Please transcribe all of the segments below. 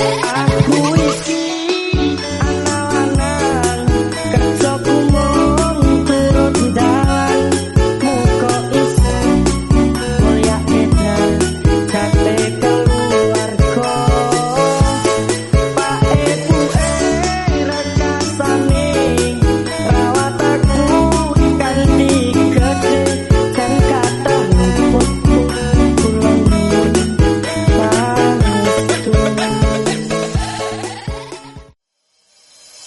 it.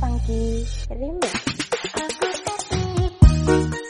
Pangki Rimba. Aku tertipu.